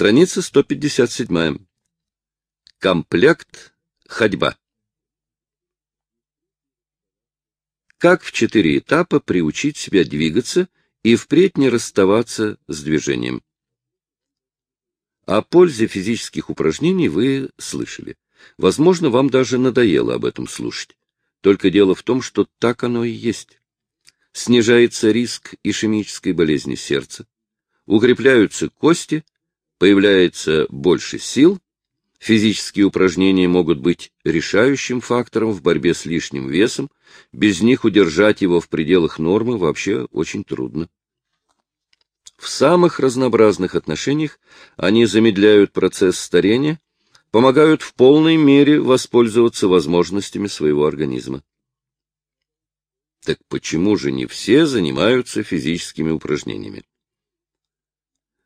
Страница 157. Комплект «Ходьба». Как в четыре этапа приучить себя двигаться и впредь не расставаться с движением? О пользе физических упражнений вы слышали. Возможно, вам даже надоело об этом слушать. Только дело в том, что так оно и есть. Снижается риск ишемической болезни сердца, укрепляются кости, появляется больше сил, физические упражнения могут быть решающим фактором в борьбе с лишним весом, без них удержать его в пределах нормы вообще очень трудно. В самых разнообразных отношениях они замедляют процесс старения, помогают в полной мере воспользоваться возможностями своего организма. Так почему же не все занимаются физическими упражнениями?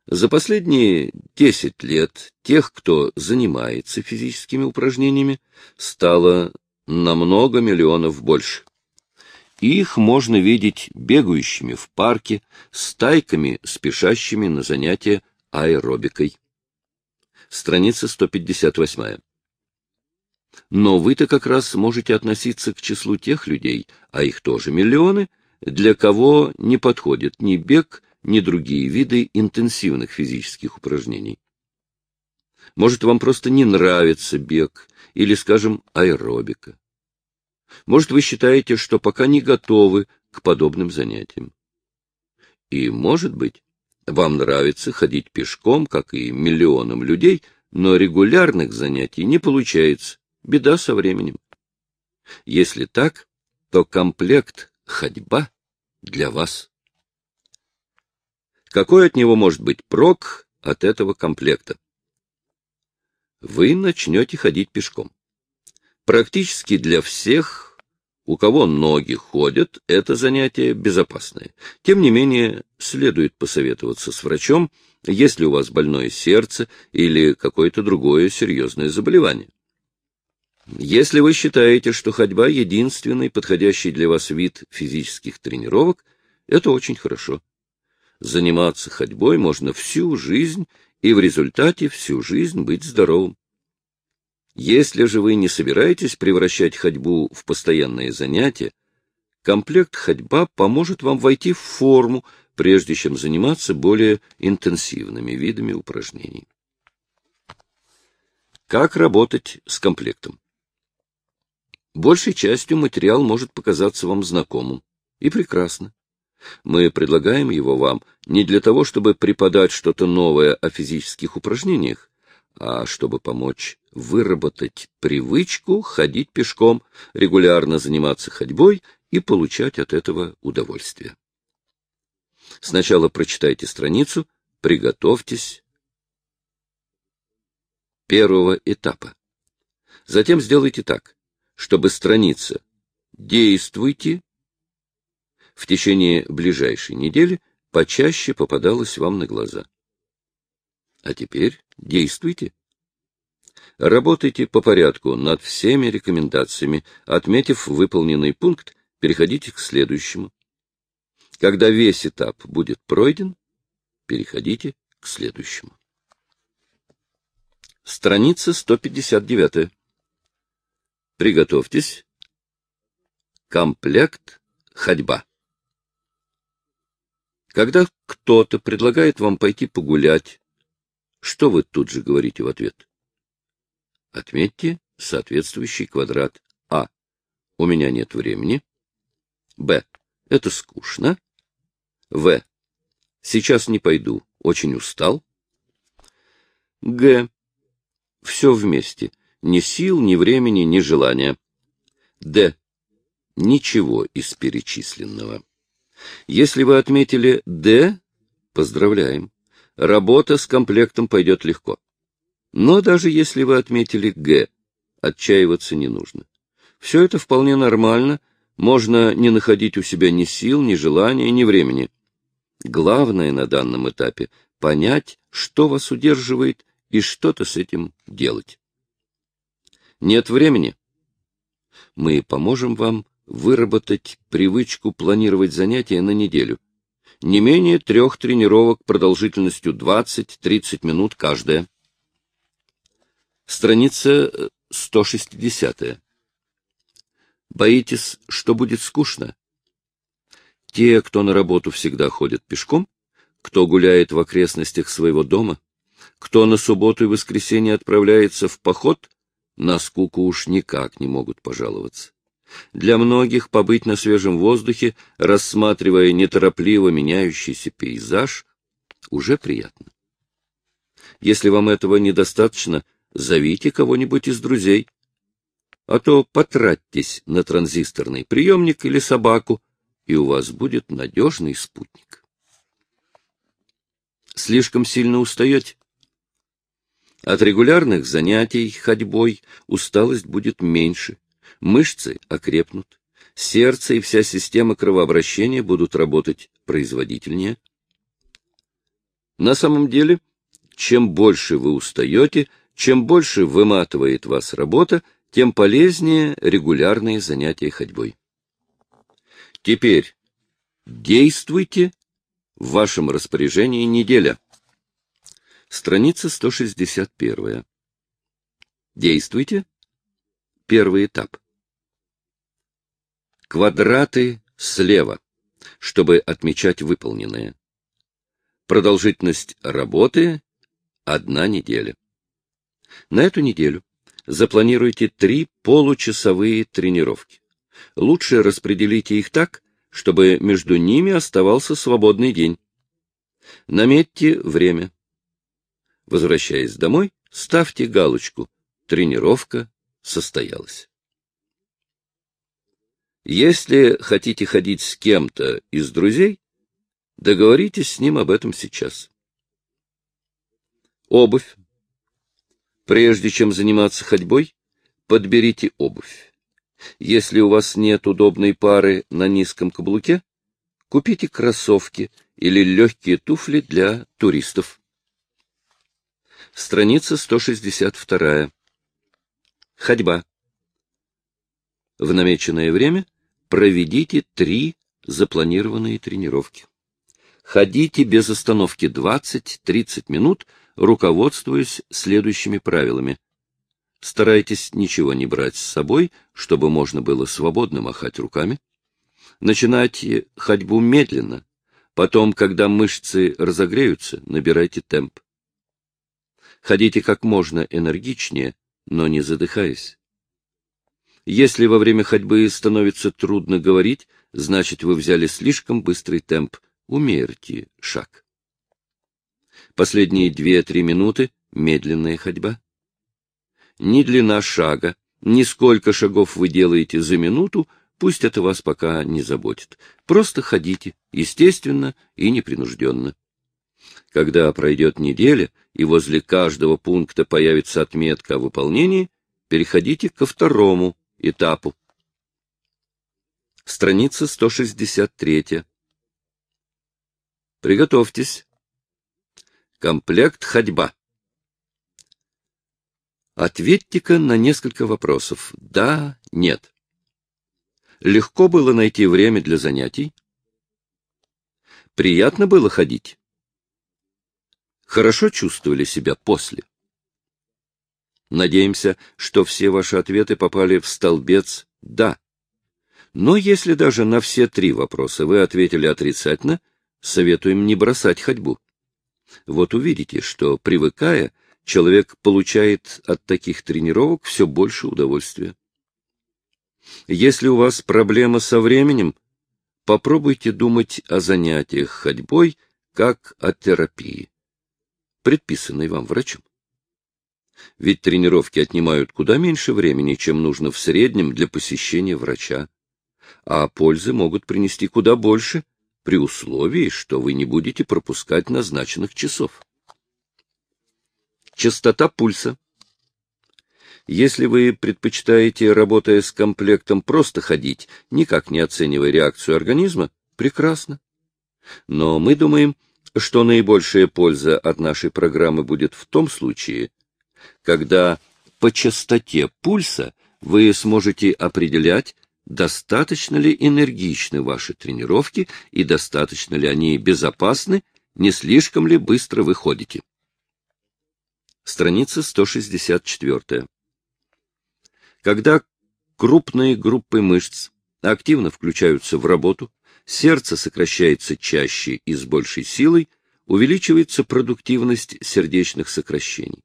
За последние 10 лет тех, кто занимается физическими упражнениями, стало на много миллионов больше. Их можно видеть бегающими в парке, стайками, спешащими на занятия аэробикой. Страница 158. Но вы-то как раз можете относиться к числу тех людей, а их тоже миллионы, для кого не подходит ни бег, ни другие виды интенсивных физических упражнений. Может, вам просто не нравится бег или, скажем, аэробика. Может, вы считаете, что пока не готовы к подобным занятиям. И, может быть, вам нравится ходить пешком, как и миллионам людей, но регулярных занятий не получается. Беда со временем. Если так, то комплект «Ходьба» для вас. Какой от него может быть прок от этого комплекта? Вы начнете ходить пешком. Практически для всех, у кого ноги ходят, это занятие безопасное. Тем не менее, следует посоветоваться с врачом, если у вас больное сердце или какое-то другое серьезное заболевание. Если вы считаете, что ходьба — единственный подходящий для вас вид физических тренировок, это очень хорошо. Заниматься ходьбой можно всю жизнь и в результате всю жизнь быть здоровым. Если же вы не собираетесь превращать ходьбу в постоянное занятие, комплект ходьба поможет вам войти в форму, прежде чем заниматься более интенсивными видами упражнений. Как работать с комплектом? Большей частью материал может показаться вам знакомым. И прекрасно. Мы предлагаем его вам не для того, чтобы преподать что-то новое о физических упражнениях, а чтобы помочь выработать привычку ходить пешком, регулярно заниматься ходьбой и получать от этого удовольствие. Сначала прочитайте страницу, приготовьтесь первого этапа. Затем сделайте так, чтобы страница «Действуйте» в течение ближайшей недели почаще попадалось вам на глаза. А теперь действуйте. Работайте по порядку над всеми рекомендациями. Отметив выполненный пункт, переходите к следующему. Когда весь этап будет пройден, переходите к следующему. Страница 159. Приготовьтесь. Комплект «Ходьба». Когда кто-то предлагает вам пойти погулять, что вы тут же говорите в ответ? Отметьте соответствующий квадрат А. У меня нет времени. Б. Это скучно. В. Сейчас не пойду, очень устал. Г. Все вместе. Ни сил, ни времени, ни желания. Д. Ничего из перечисленного. Если вы отметили «Д», поздравляем. Работа с комплектом пойдет легко. Но даже если вы отметили «Г», отчаиваться не нужно. Все это вполне нормально, можно не находить у себя ни сил, ни желания, ни времени. Главное на данном этапе — понять, что вас удерживает, и что-то с этим делать. Нет времени? Мы поможем вам выработать привычку планировать занятия на неделю. не менее трех тренировок продолжительностью 20-30 минут каждая. Страница 160. Э, Боитесь, что будет скучно? Те, кто на работу всегда ходит пешком, кто гуляет в окрестностях своего дома, кто на субботу и воскресенье отправляется в поход, на скуку уж никак не могут пожаловаться. Для многих побыть на свежем воздухе, рассматривая неторопливо меняющийся пейзаж, уже приятно. Если вам этого недостаточно, зовите кого-нибудь из друзей. А то потратьтесь на транзисторный приемник или собаку, и у вас будет надежный спутник. Слишком сильно устаете? От регулярных занятий ходьбой усталость будет меньше, мышцы окрепнут, сердце и вся система кровообращения будут работать производительнее. На самом деле, чем больше вы устаете, чем больше выматывает вас работа, тем полезнее регулярные занятия ходьбой. Теперь действуйте, в вашем распоряжении неделя. Страница 161. Действуйте. Первый этап. Квадраты слева, чтобы отмечать выполненное. Продолжительность работы — одна неделя. На эту неделю запланируйте три получасовые тренировки. Лучше распределите их так, чтобы между ними оставался свободный день. Наметьте время. Возвращаясь домой, ставьте галочку «Тренировка состоялась». Если хотите ходить с кем-то из друзей, договоритесь с ним об этом сейчас. Обувь. Прежде чем заниматься ходьбой, подберите обувь. Если у вас нет удобной пары на низком каблуке, купите кроссовки или легкие туфли для туристов. Страница 162. Ходьба. В намеченное время проведите три запланированные тренировки. Ходите без остановки 20-30 минут, руководствуясь следующими правилами. Старайтесь ничего не брать с собой, чтобы можно было свободно махать руками. Начинайте ходьбу медленно. Потом, когда мышцы разогреются, набирайте темп. Ходите как можно энергичнее, но не задыхаясь. Если во время ходьбы становится трудно говорить, значит, вы взяли слишком быстрый темп. Умерьте шаг. Последние две-три минуты — медленная ходьба. Ни длина шага, ни сколько шагов вы делаете за минуту, пусть это вас пока не заботит. Просто ходите, естественно и непринужденно. Когда пройдет неделя, и возле каждого пункта появится отметка о выполнении, переходите ко второму этапу. Страница 163. Приготовьтесь. Комплект ходьба. Ответьте-ка на несколько вопросов. Да, нет. Легко было найти время для занятий? Приятно было ходить? Хорошо чувствовали себя после? Надеемся, что все ваши ответы попали в столбец «да». Но если даже на все три вопроса вы ответили отрицательно, советуем не бросать ходьбу. Вот увидите, что, привыкая, человек получает от таких тренировок все больше удовольствия. Если у вас проблема со временем, попробуйте думать о занятиях ходьбой как о терапии, предписанной вам врачом. Ведь тренировки отнимают куда меньше времени, чем нужно в среднем для посещения врача, а пользы могут принести куда больше, при условии, что вы не будете пропускать назначенных часов. Частота пульса. Если вы предпочитаете, работая с комплектом, просто ходить, никак не оценивая реакцию организма, прекрасно. Но мы думаем, что наибольшая польза от нашей программы будет в том случае, когда по частоте пульса вы сможете определять, достаточно ли энергичны ваши тренировки и достаточно ли они безопасны, не слишком ли быстро вы ходите. Страница 164. Когда крупные группы мышц активно включаются в работу, сердце сокращается чаще и с большей силой, увеличивается продуктивность сердечных сокращений.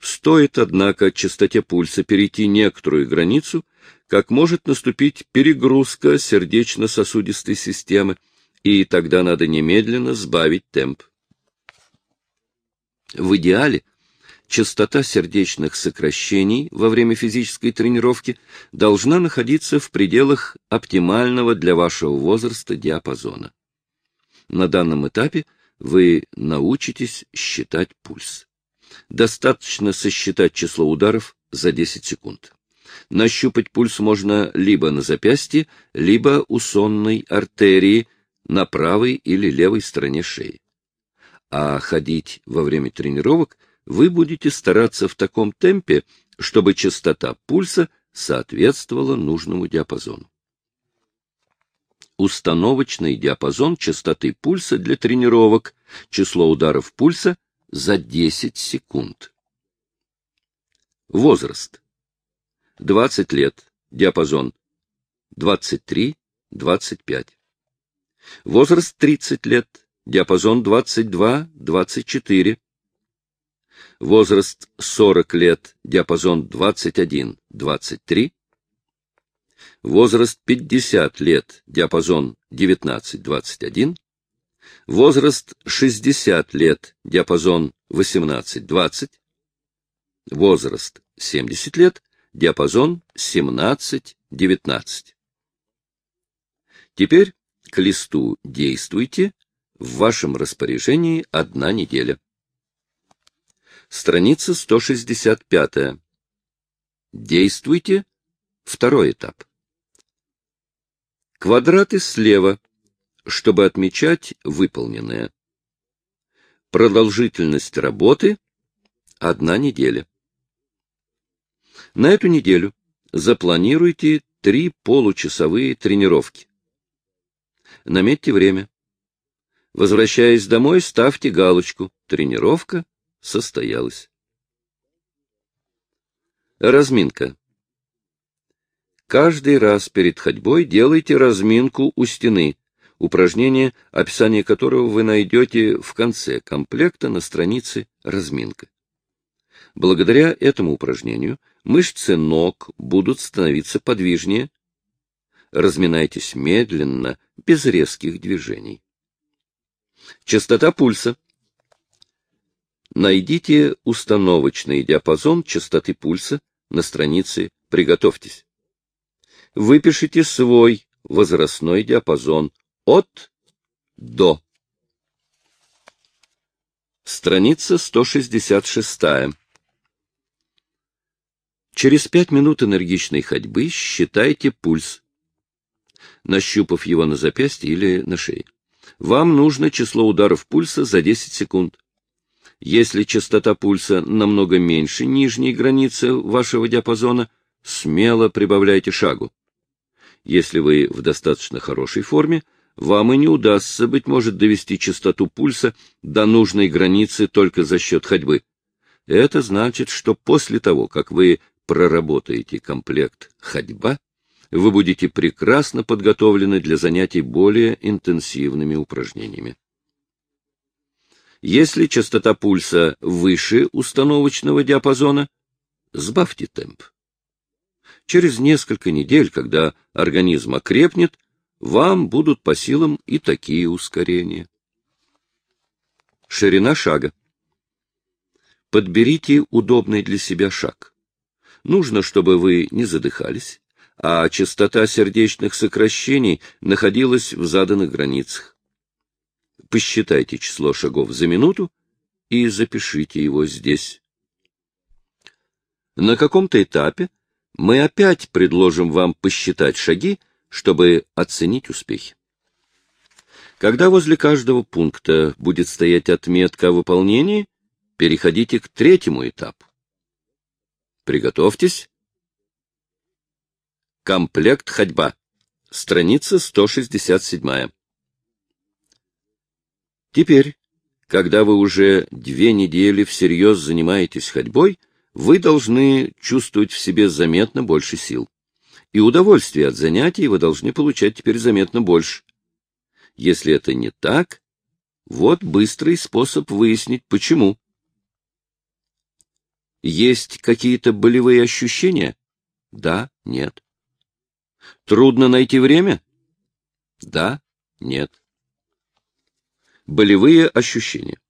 Стоит, однако, частоте пульса перейти некоторую границу, как может наступить перегрузка сердечно-сосудистой системы, и тогда надо немедленно сбавить темп. В идеале частота сердечных сокращений во время физической тренировки должна находиться в пределах оптимального для вашего возраста диапазона. На данном этапе вы научитесь считать пульс. Достаточно сосчитать число ударов за 10 секунд. Нащупать пульс можно либо на запястье, либо у сонной артерии на правой или левой стороне шеи. А ходить во время тренировок вы будете стараться в таком темпе, чтобы частота пульса соответствовала нужному диапазону. Установочный диапазон частоты пульса для тренировок, число ударов пульса за 10 секунд. Возраст. 20 лет, диапазон 23-25. Возраст 30 лет, диапазон 22-24. Возраст 40 лет, диапазон 21-23. Возраст 50 лет, диапазон 19-21. Возраст 60 лет, диапазон 18-20. Возраст 70 лет, диапазон 17-19. Теперь к листу «Действуйте» в вашем распоряжении одна неделя. Страница 165. Действуйте. Второй этап. Квадраты слева, чтобы отмечать выполненное. Продолжительность работы – одна неделя. На эту неделю запланируйте три получасовые тренировки. Наметьте время. Возвращаясь домой, ставьте галочку «Тренировка состоялась». Разминка. Каждый раз перед ходьбой делайте разминку у стены, упражнение, описание которого вы найдете в конце комплекта на странице «Разминка». Благодаря этому упражнению мышцы ног будут становиться подвижнее. Разминайтесь медленно, без резких движений. Частота пульса. Найдите установочный диапазон частоты пульса на странице «Приготовьтесь». Выпишите свой возрастной диапазон от до. Страница 166. Через пять минут энергичной ходьбы считайте пульс, нащупав его на запястье или на шее. Вам нужно число ударов пульса за 10 секунд. Если частота пульса намного меньше нижней границы вашего диапазона, смело прибавляйте шагу. Если вы в достаточно хорошей форме, вам и не удастся, быть может, довести частоту пульса до нужной границы только за счет ходьбы. Это значит, что после того, как вы проработаете комплект «Ходьба», вы будете прекрасно подготовлены для занятий более интенсивными упражнениями. Если частота пульса выше установочного диапазона, сбавьте темп. Через несколько недель, когда организм окрепнет, вам будут по силам и такие ускорения. Ширина шага. Подберите удобный для себя шаг. Нужно, чтобы вы не задыхались, а частота сердечных сокращений находилась в заданных границах. Посчитайте число шагов за минуту и запишите его здесь. На каком-то этапе мы опять предложим вам посчитать шаги, чтобы оценить успехи. Когда возле каждого пункта будет стоять отметка о выполнении, переходите к третьему этапу. Приготовьтесь. Комплект ходьба. Страница 167. Теперь, когда вы уже две недели всерьез занимаетесь ходьбой, вы должны чувствовать в себе заметно больше сил. И удовольствие от занятий вы должны получать теперь заметно больше. Если это не так, вот быстрый способ выяснить, почему. Есть какие-то болевые ощущения? Да, нет. Трудно найти время? Да, нет. Болевые ощущения.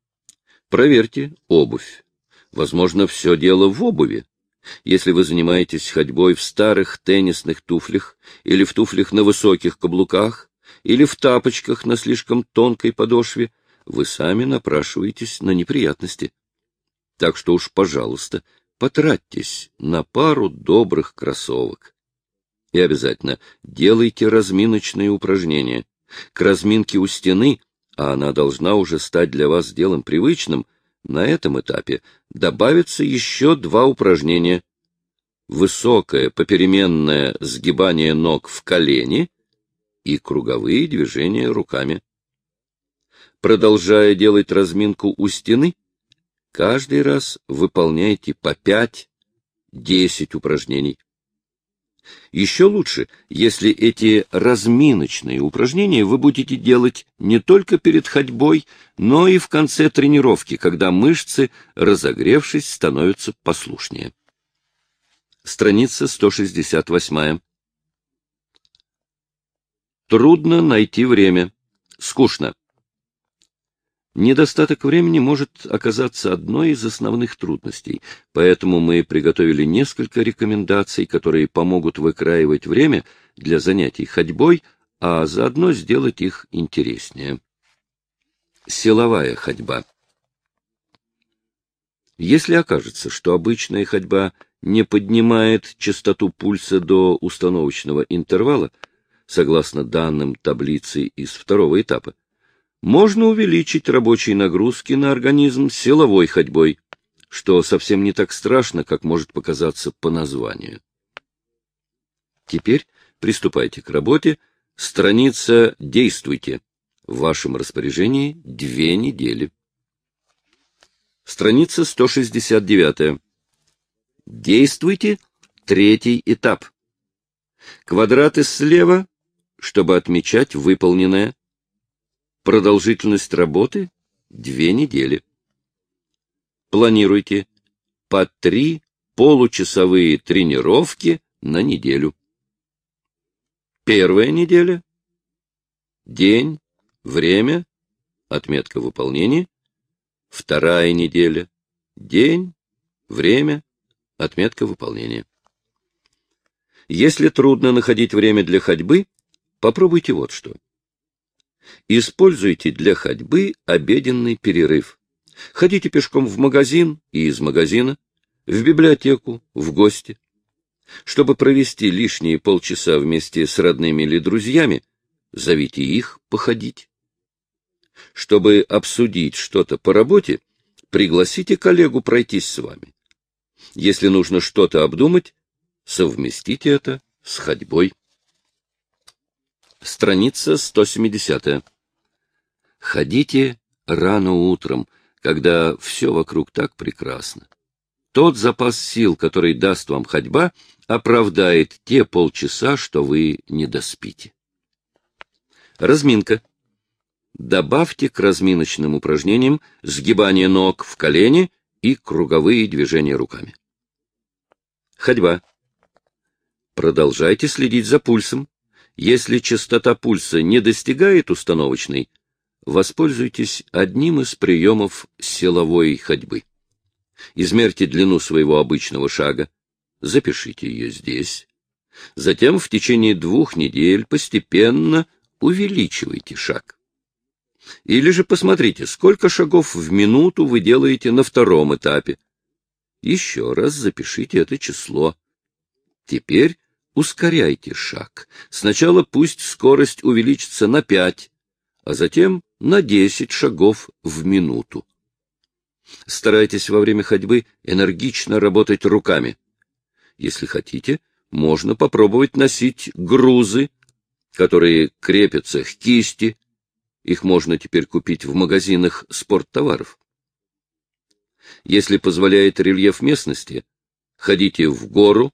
Проверьте обувь. Возможно, все дело в обуви. Если вы занимаетесь ходьбой в старых теннисных туфлях или в туфлях на высоких каблуках, или в тапочках на слишком тонкой подошве, вы сами напрашиваетесь на неприятности. Так что уж, пожалуйста, потратьтесь на пару добрых кроссовок. И обязательно делайте разминочные упражнения. К разминке у стены, а она должна уже стать для вас делом привычным, на этом этапе добавится еще два упражнения. Высокое попеременное сгибание ног в колени и круговые движения руками. Продолжая делать разминку у стены, каждый раз выполняйте по 5-10 упражнений. Еще лучше, если эти разминочные упражнения вы будете делать не только перед ходьбой, но и в конце тренировки, когда мышцы, разогревшись, становятся послушнее. Страница 168. Трудно найти время. Скучно. Недостаток времени может оказаться одной из основных трудностей, поэтому мы приготовили несколько рекомендаций, которые помогут выкраивать время для занятий ходьбой, а заодно сделать их интереснее. Силовая ходьба. Если окажется, что обычная ходьба не поднимает частоту пульса до установочного интервала, согласно данным таблицы из второго этапа, можно увеличить рабочие нагрузки на организм силовой ходьбой, что совсем не так страшно, как может показаться по названию. Теперь приступайте к работе. Страница «Действуйте». В вашем распоряжении две недели. Страница 169. Действуйте. Третий этап. Квадраты слева, чтобы отмечать выполненное. Продолжительность работы — две недели. Планируйте по три получасовые тренировки на неделю. Первая неделя — день, время, отметка выполнения. Вторая неделя — день, время, отметка выполнения. Если трудно находить время для ходьбы, попробуйте вот что. Используйте для ходьбы обеденный перерыв. Ходите пешком в магазин и из магазина, в библиотеку, в гости. Чтобы провести лишние полчаса вместе с родными или друзьями, зовите их походить. Чтобы обсудить что-то по работе, пригласите коллегу пройтись с вами. Если нужно что-то обдумать, совместите это с ходьбой. Страница 170. Ходите рано утром, когда все вокруг так прекрасно. Тот запас сил, который даст вам ходьба, оправдает те полчаса, что вы не доспите. Разминка. Добавьте к разминочным упражнениям сгибание ног в колени и круговые движения руками. Ходьба. Продолжайте следить за пульсом. Если частота пульса не достигает установочной, воспользуйтесь одним из приемов силовой ходьбы. Измерьте длину своего обычного шага, запишите ее здесь. Затем в течение двух недель постепенно увеличивайте шаг. Или же посмотрите, сколько шагов в минуту вы делаете на втором этапе. Еще раз запишите это число. Теперь ускоряйте шаг. Сначала пусть скорость увеличится на пять, а затем на десять шагов в минуту. Старайтесь во время ходьбы энергично работать руками. Если хотите, можно попробовать носить грузы, которые крепятся к кисти. Их можно теперь купить в магазинах спорттоваров. Если позволяет рельеф местности, ходите в гору,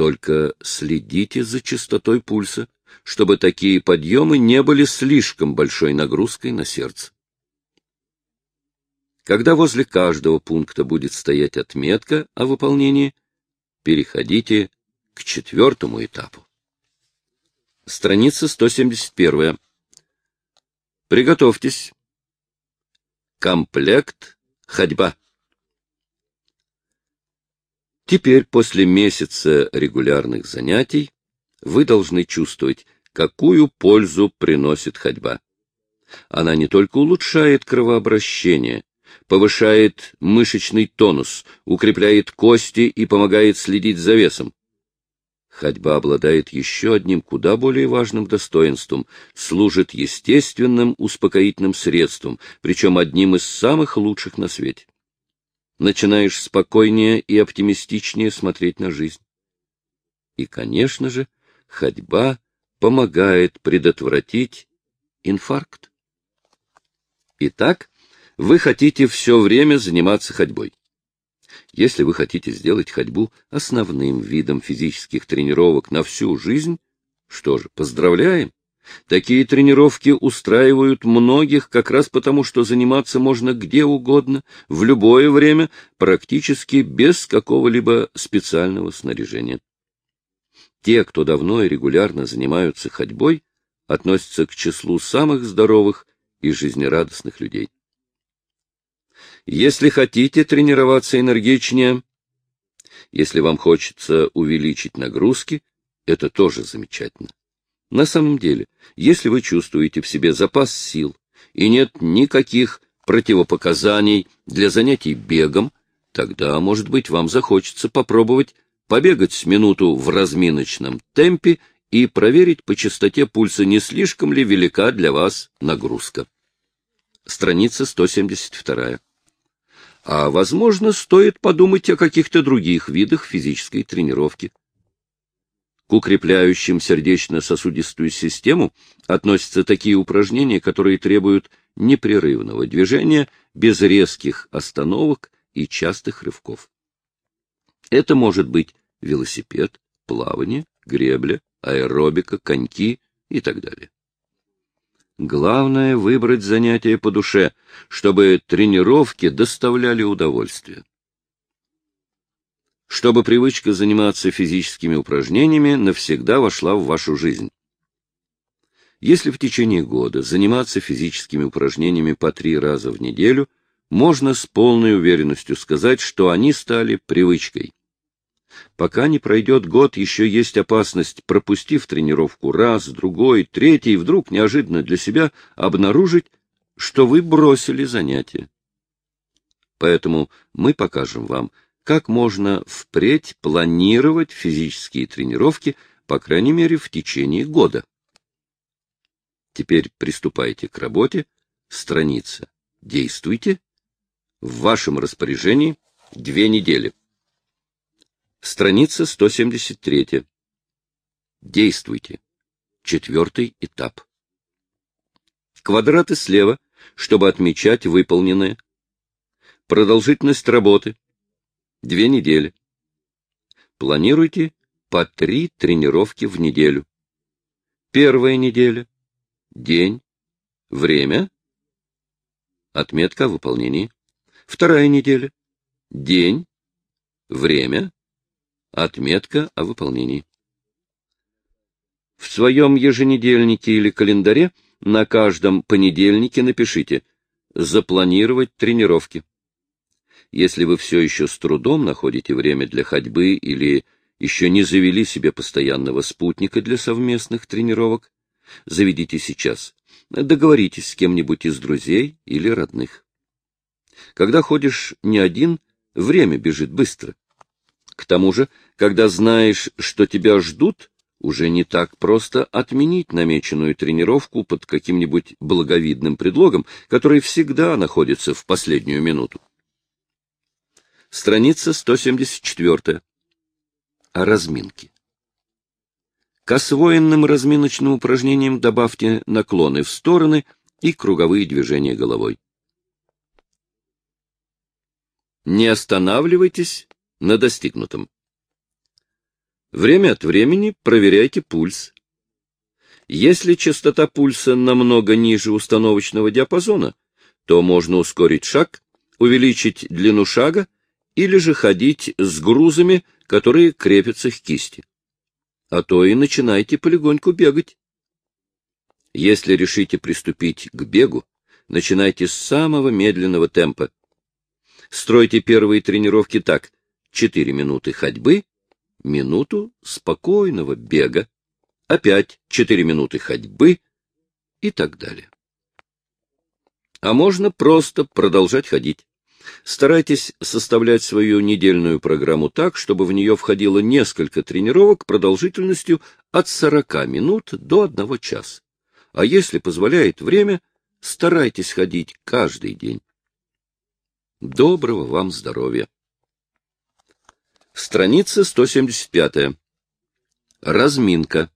только следите за частотой пульса, чтобы такие подъемы не были слишком большой нагрузкой на сердце. Когда возле каждого пункта будет стоять отметка о выполнении, переходите к четвертому этапу. Страница 171. Приготовьтесь. Комплект ходьба. Теперь, после месяца регулярных занятий, вы должны чувствовать, какую пользу приносит ходьба. Она не только улучшает кровообращение, повышает мышечный тонус, укрепляет кости и помогает следить за весом. Ходьба обладает еще одним куда более важным достоинством — служит естественным успокоительным средством, причем одним из самых лучших на свете. Начинаешь спокойнее и оптимистичнее смотреть на жизнь. И, конечно же, ходьба помогает предотвратить инфаркт. Итак, вы хотите все время заниматься ходьбой. Если вы хотите сделать ходьбу основным видом физических тренировок на всю жизнь, что же, поздравляем. Такие тренировки устраивают многих как раз потому, что заниматься можно где угодно, в любое время, практически без какого-либо специального снаряжения. Те, кто давно и регулярно занимаются ходьбой, относятся к числу самых здоровых и жизнерадостных людей. Если хотите тренироваться энергичнее, если вам хочется увеличить нагрузки, это тоже замечательно. На самом деле, если вы чувствуете в себе запас сил и нет никаких противопоказаний для занятий бегом, тогда, может быть, вам захочется попробовать побегать с минуту в разминочном темпе и проверить по частоте пульса, не слишком ли велика для вас нагрузка. Страница 172 а, возможно, стоит подумать о каких-то других видах физической тренировки. К укрепляющим сердечно-сосудистую систему относятся такие упражнения, которые требуют непрерывного движения без резких остановок и частых рывков. Это может быть велосипед, плавание, гребля, аэробика, коньки и так далее. Главное — выбрать занятие по душе, чтобы тренировки доставляли удовольствие. Чтобы привычка заниматься физическими упражнениями навсегда вошла в вашу жизнь. Если в течение года заниматься физическими упражнениями по три раза в неделю, можно с полной уверенностью сказать, что они стали привычкой. Пока не пройдет год, еще есть опасность, пропустив тренировку раз, другой, третий, вдруг неожиданно для себя обнаружить, что вы бросили занятие. Поэтому мы покажем вам, как можно впредь планировать физические тренировки, по крайней мере, в течение года. Теперь приступайте к работе. Страница «Действуйте». В вашем распоряжении две недели. Страница 173. Действуйте. Четвертый этап. Квадраты слева, чтобы отмечать выполненное. Продолжительность работы. Две недели. Планируйте по три тренировки в неделю. Первая неделя. День. Время. Отметка о выполнении. Вторая неделя. День. Время Отметка о выполнении. В своем еженедельнике или календаре на каждом понедельнике напишите «Запланировать тренировки». Если вы все еще с трудом находите время для ходьбы или еще не завели себе постоянного спутника для совместных тренировок, заведите сейчас. Договоритесь с кем-нибудь из друзей или родных. Когда ходишь не один, время бежит быстро. К тому же, когда знаешь, что тебя ждут, уже не так просто отменить намеченную тренировку под каким-нибудь благовидным предлогом, который всегда находится в последнюю минуту. Страница 174. О разминке. К освоенным разминочным упражнениям добавьте наклоны в стороны и круговые движения головой. Не останавливайтесь на достигнутом. Время от времени проверяйте пульс. Если частота пульса намного ниже установочного диапазона, то можно ускорить шаг, увеличить длину шага или же ходить с грузами, которые крепятся к кисти. А то и начинайте полегоньку бегать. Если решите приступить к бегу, начинайте с самого медленного темпа. Стройте первые тренировки так. 4 минуты ходьбы, минуту спокойного бега, опять 4 минуты ходьбы и так далее. А можно просто продолжать ходить. Старайтесь составлять свою недельную программу так, чтобы в нее входило несколько тренировок продолжительностью от 40 минут до 1 часа. А если позволяет время, старайтесь ходить каждый день. Доброго вам здоровья! Страница 175. Разминка.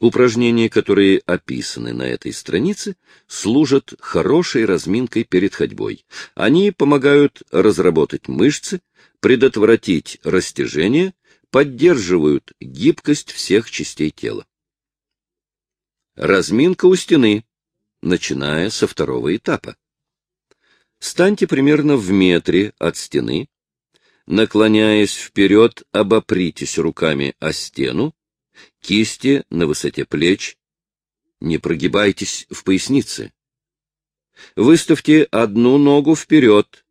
Упражнения, которые описаны на этой странице, служат хорошей разминкой перед ходьбой. Они помогают разработать мышцы, предотвратить растяжение, поддерживают гибкость всех частей тела. Разминка у стены, начиная со второго этапа. Станьте примерно в метре от стены, наклоняясь вперед, обопритесь руками о стену, кисти на высоте плеч, не прогибайтесь в пояснице. Выставьте одну ногу вперед,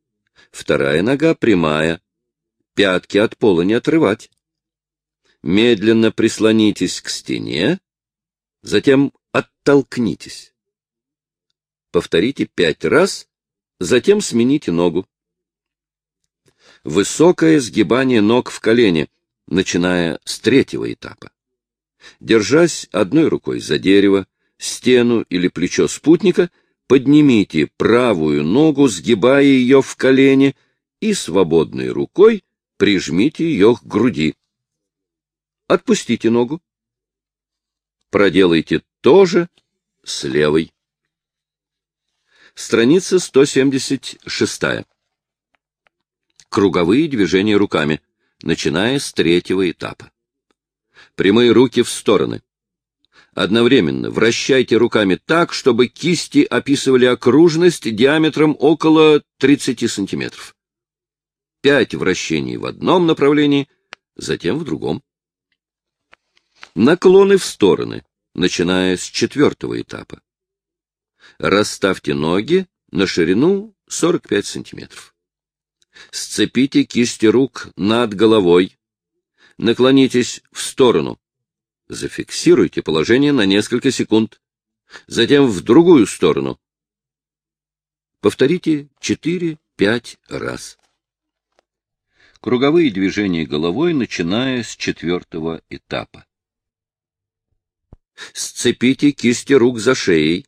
вторая нога прямая, пятки от пола не отрывать. Медленно прислонитесь к стене, затем оттолкнитесь. Повторите пять раз, затем смените ногу. Высокое сгибание ног в колени, начиная с третьего этапа. Держась одной рукой за дерево, стену или плечо спутника, поднимите правую ногу, сгибая ее в колени, и свободной рукой прижмите ее к груди. Отпустите ногу. Проделайте то же с левой. Страница 176. Круговые движения руками, начиная с третьего этапа. Прямые руки в стороны. Одновременно вращайте руками так, чтобы кисти описывали окружность диаметром около 30 сантиметров. Пять вращений в одном направлении, затем в другом. Наклоны в стороны, начиная с четвертого этапа. Расставьте ноги на ширину 45 сантиметров. Сцепите кисти рук над головой. Наклонитесь в сторону. Зафиксируйте положение на несколько секунд. Затем в другую сторону. Повторите 4-5 раз. Круговые движения головой, начиная с четвертого этапа. Сцепите кисти рук за шеей.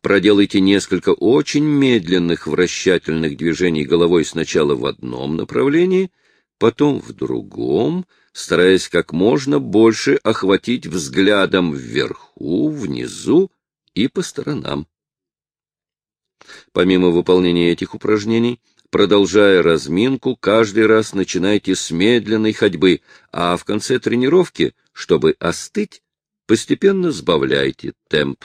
Проделайте несколько очень медленных вращательных движений головой сначала в одном направлении, потом в другом, стараясь как можно больше охватить взглядом вверху, внизу и по сторонам. Помимо выполнения этих упражнений, продолжая разминку, каждый раз начинайте с медленной ходьбы, а в конце тренировки, чтобы остыть, постепенно сбавляйте темп.